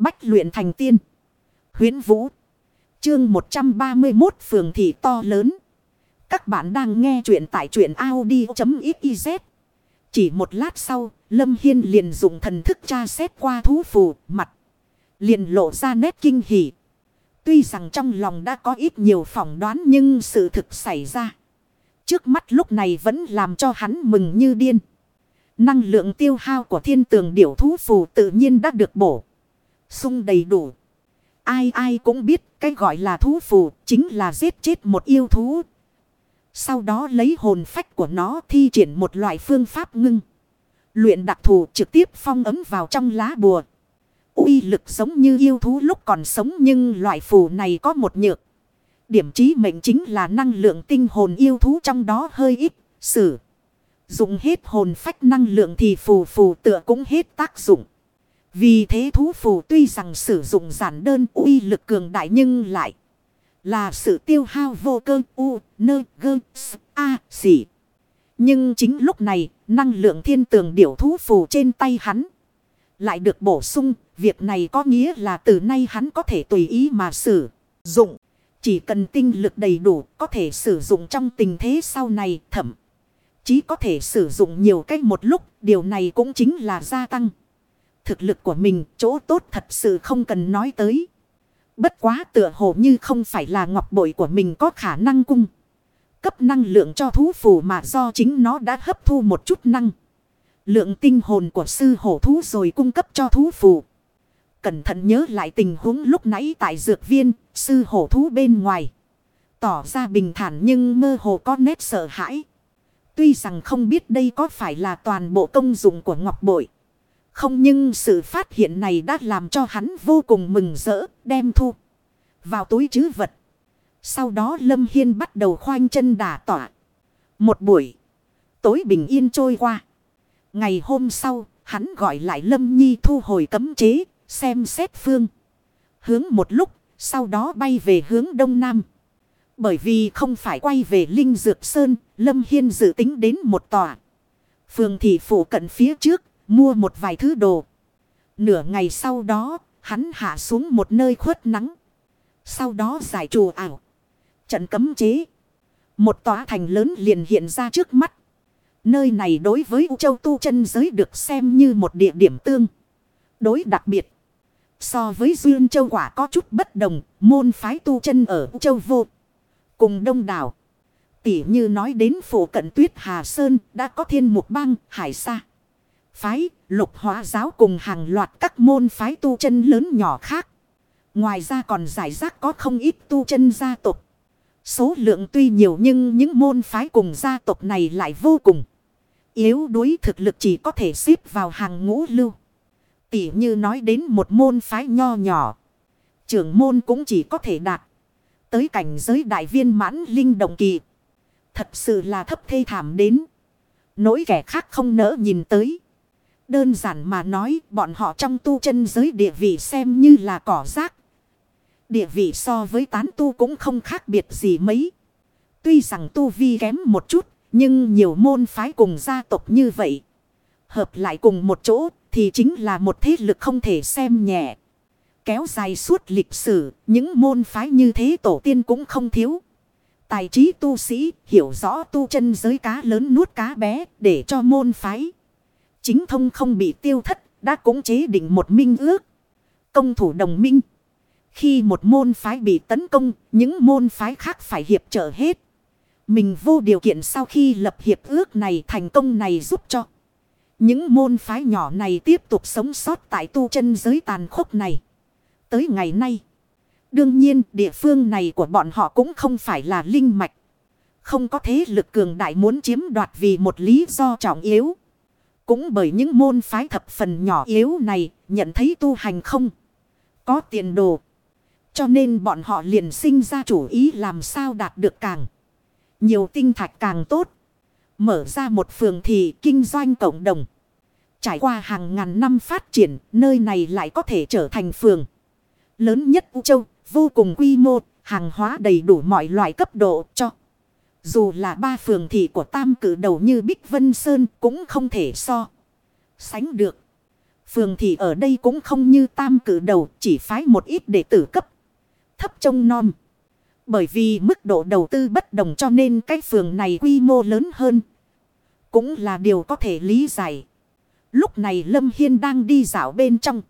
Bách luyện thành tiên. Huyến Vũ. Chương 131 Phường Thị To Lớn. Các bạn đang nghe truyện tại truyện Audi.xyz. Chỉ một lát sau, Lâm Hiên liền dùng thần thức tra xét qua thú phù, mặt. Liền lộ ra nét kinh hỉ. Tuy rằng trong lòng đã có ít nhiều phỏng đoán nhưng sự thực xảy ra. Trước mắt lúc này vẫn làm cho hắn mừng như điên. Năng lượng tiêu hao của thiên tường điểu thú phù tự nhiên đã được bổ sung đầy đủ. Ai ai cũng biết cái gọi là thú phù chính là giết chết một yêu thú. Sau đó lấy hồn phách của nó thi triển một loại phương pháp ngưng. Luyện đặc thù trực tiếp phong ấm vào trong lá bùa. uy lực giống như yêu thú lúc còn sống nhưng loại phù này có một nhược. Điểm trí mệnh chính là năng lượng tinh hồn yêu thú trong đó hơi ít. Sử. Dùng hết hồn phách năng lượng thì phù phù tựa cũng hết tác dụng. Vì thế thú phù tuy rằng sử dụng giản đơn uy lực cường đại nhưng lại là sự tiêu hao vô cơ u, nơ, gơ, s, a, xỉ. Nhưng chính lúc này, năng lượng thiên tường điểu thú phù trên tay hắn lại được bổ sung. Việc này có nghĩa là từ nay hắn có thể tùy ý mà sử dụng. Chỉ cần tinh lực đầy đủ có thể sử dụng trong tình thế sau này thậm. Chí có thể sử dụng nhiều cách một lúc. Điều này cũng chính là gia tăng. Thực lực của mình chỗ tốt thật sự không cần nói tới. Bất quá tựa hồ như không phải là ngọc bội của mình có khả năng cung. Cấp năng lượng cho thú phù mà do chính nó đã hấp thu một chút năng. Lượng tinh hồn của sư hổ thú rồi cung cấp cho thú phù. Cẩn thận nhớ lại tình huống lúc nãy tại dược viên, sư hổ thú bên ngoài. Tỏ ra bình thản nhưng mơ hồ có nét sợ hãi. Tuy rằng không biết đây có phải là toàn bộ công dụng của ngọc bội. Không nhưng sự phát hiện này đã làm cho hắn vô cùng mừng rỡ, đem thu vào túi chứ vật. Sau đó Lâm Hiên bắt đầu khoanh chân đả tỏa. Một buổi tối bình yên trôi qua. Ngày hôm sau, hắn gọi lại Lâm Nhi thu hồi cấm chế, xem xét phương. Hướng một lúc, sau đó bay về hướng đông nam. Bởi vì không phải quay về Linh Dược Sơn, Lâm Hiên dự tính đến một tòa. Phường thị phủ cận phía trước, mua một vài thứ đồ. Nửa ngày sau đó, hắn hạ xuống một nơi khuất nắng. Sau đó giải trù ảo. Trận cấm chế. Một tòa thành lớn liền hiện ra trước mắt. Nơi này đối với U Châu tu chân giới được xem như một địa điểm tương. Đối đặc biệt. So với Duyên Châu quả có chút bất đồng. Môn phái tu chân ở U Châu vô. Cùng đông đảo. Tỉ như nói đến phủ cận tuyết Hà Sơn đã có thiên mục bang hải sa phái, lục hóa giáo cùng hàng loạt các môn phái tu chân lớn nhỏ khác. Ngoài ra còn giải rác có không ít tu chân gia tộc. Số lượng tuy nhiều nhưng những môn phái cùng gia tộc này lại vô cùng. Yếu đuối thực lực chỉ có thể xếp vào hàng ngũ lưu. Tỉ như nói đến một môn phái nho nhỏ. Trưởng môn cũng chỉ có thể đạt. Tới cảnh giới đại viên mãn linh động kỳ. Thật sự là thấp thê thảm đến. Nỗi kẻ khác không nỡ nhìn tới. Đơn giản mà nói bọn họ trong tu chân giới địa vị xem như là cỏ rác. Địa vị so với tán tu cũng không khác biệt gì mấy. Tuy rằng tu vi kém một chút, nhưng nhiều môn phái cùng gia tộc như vậy. Hợp lại cùng một chỗ thì chính là một thế lực không thể xem nhẹ. Kéo dài suốt lịch sử, những môn phái như thế tổ tiên cũng không thiếu. Tài trí tu sĩ hiểu rõ tu chân giới cá lớn nuốt cá bé để cho môn phái. Chính thông không bị tiêu thất, đã cũng chế định một minh ước. Công thủ đồng minh. Khi một môn phái bị tấn công, những môn phái khác phải hiệp trợ hết. Mình vô điều kiện sau khi lập hiệp ước này thành công này giúp cho. Những môn phái nhỏ này tiếp tục sống sót tại tu chân giới tàn khốc này. Tới ngày nay. Đương nhiên địa phương này của bọn họ cũng không phải là linh mạch. Không có thế lực cường đại muốn chiếm đoạt vì một lý do trọng yếu. Cũng bởi những môn phái thập phần nhỏ yếu này nhận thấy tu hành không có tiền đồ. Cho nên bọn họ liền sinh ra chủ ý làm sao đạt được càng nhiều tinh thạch càng tốt. Mở ra một phường thị kinh doanh cộng đồng. Trải qua hàng ngàn năm phát triển, nơi này lại có thể trở thành phường lớn nhất U Châu, vô cùng quy mô, hàng hóa đầy đủ mọi loại cấp độ cho. Dù là ba phường thị của tam cử đầu như Bích Vân Sơn cũng không thể so. Sánh được. Phường thị ở đây cũng không như tam cử đầu, chỉ phái một ít đệ tử cấp. Thấp trông non. Bởi vì mức độ đầu tư bất đồng cho nên cái phường này quy mô lớn hơn. Cũng là điều có thể lý giải. Lúc này Lâm Hiên đang đi dạo bên trong.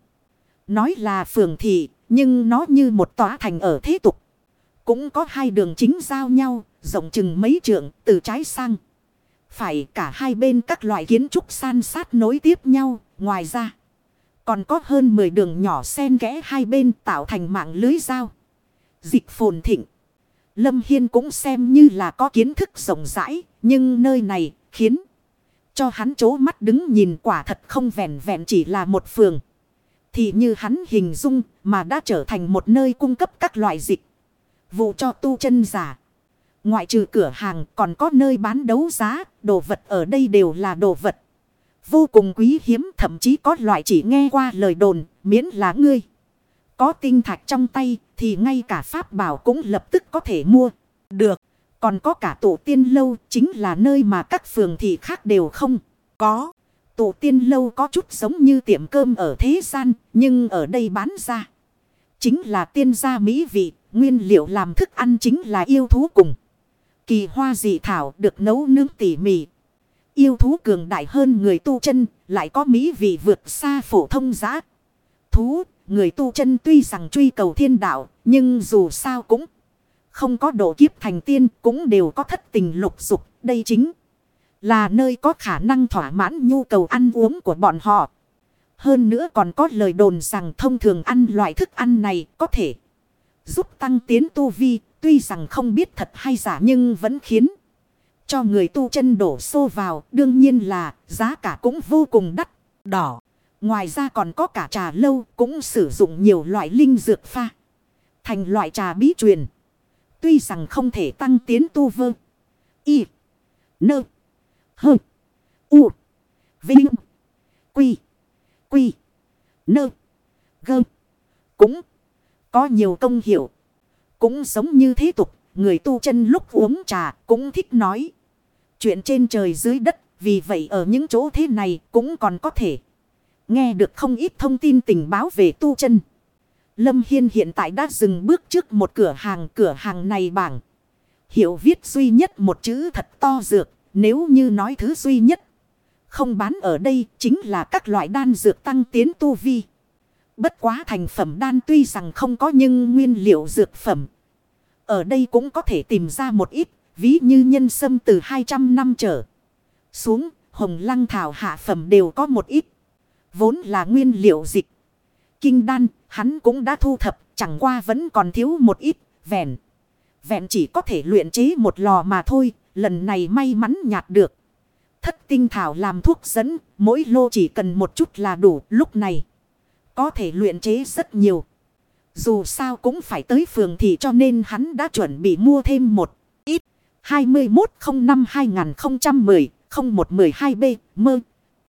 Nói là phường thị, nhưng nó như một tòa thành ở thế tục. Cũng có hai đường chính giao nhau, rộng chừng mấy trượng, từ trái sang. Phải cả hai bên các loại kiến trúc san sát nối tiếp nhau, ngoài ra. Còn có hơn 10 đường nhỏ xen kẽ hai bên tạo thành mạng lưới giao. Dịch phồn thịnh. Lâm Hiên cũng xem như là có kiến thức rộng rãi, nhưng nơi này khiến cho hắn chố mắt đứng nhìn quả thật không vẹn vẹn chỉ là một phường. Thì như hắn hình dung mà đã trở thành một nơi cung cấp các loại dịch. Vụ cho tu chân giả. Ngoại trừ cửa hàng còn có nơi bán đấu giá, đồ vật ở đây đều là đồ vật. Vô cùng quý hiếm thậm chí có loại chỉ nghe qua lời đồn, miễn là ngươi. Có tinh thạch trong tay thì ngay cả pháp bảo cũng lập tức có thể mua. Được. Còn có cả tổ tiên lâu chính là nơi mà các phường thị khác đều không có. Tổ tiên lâu có chút giống như tiệm cơm ở thế gian nhưng ở đây bán ra. Chính là tiên gia mỹ vị, nguyên liệu làm thức ăn chính là yêu thú cùng. Kỳ hoa dị thảo được nấu nướng tỉ mỉ. Yêu thú cường đại hơn người tu chân, lại có mỹ vị vượt xa phổ thông giá. Thú, người tu chân tuy rằng truy cầu thiên đạo, nhưng dù sao cũng không có độ kiếp thành tiên cũng đều có thất tình lục dục. Đây chính là nơi có khả năng thỏa mãn nhu cầu ăn uống của bọn họ. Hơn nữa còn có lời đồn rằng thông thường ăn loại thức ăn này có thể giúp tăng tiến tu vi. Tuy rằng không biết thật hay giả nhưng vẫn khiến cho người tu chân đổ xô vào. Đương nhiên là giá cả cũng vô cùng đắt, đỏ. Ngoài ra còn có cả trà lâu cũng sử dụng nhiều loại linh dược pha. Thành loại trà bí truyền. Tuy rằng không thể tăng tiến tu vơ. Y. Nơ. Hơ. U. Vinh. Quy. Quy. Nơ. Gơ. Cũng. Có nhiều công hiệu. Cũng giống như thế tục. Người tu chân lúc uống trà cũng thích nói. Chuyện trên trời dưới đất. Vì vậy ở những chỗ thế này cũng còn có thể. Nghe được không ít thông tin tình báo về tu chân. Lâm Hiên hiện tại đã dừng bước trước một cửa hàng. Cửa hàng này bảng. Hiệu viết duy nhất một chữ thật to dược. Nếu như nói thứ duy nhất. Không bán ở đây chính là các loại đan dược tăng tiến tu vi. Bất quá thành phẩm đan tuy rằng không có nhưng nguyên liệu dược phẩm. Ở đây cũng có thể tìm ra một ít. Ví như nhân sâm từ 200 năm trở. Xuống, hồng lăng thảo hạ phẩm đều có một ít. Vốn là nguyên liệu dịch. Kinh đan, hắn cũng đã thu thập, chẳng qua vẫn còn thiếu một ít, vẹn. Vẹn chỉ có thể luyện chế một lò mà thôi. Lần này may mắn nhạt được. Thất tinh thảo làm thuốc dẫn. Mỗi lô chỉ cần một chút là đủ, lúc này. Có thể luyện chế rất nhiều. Dù sao cũng phải tới phường thì cho nên hắn đã chuẩn bị mua thêm một ít. 2105-2010-0112B mơ.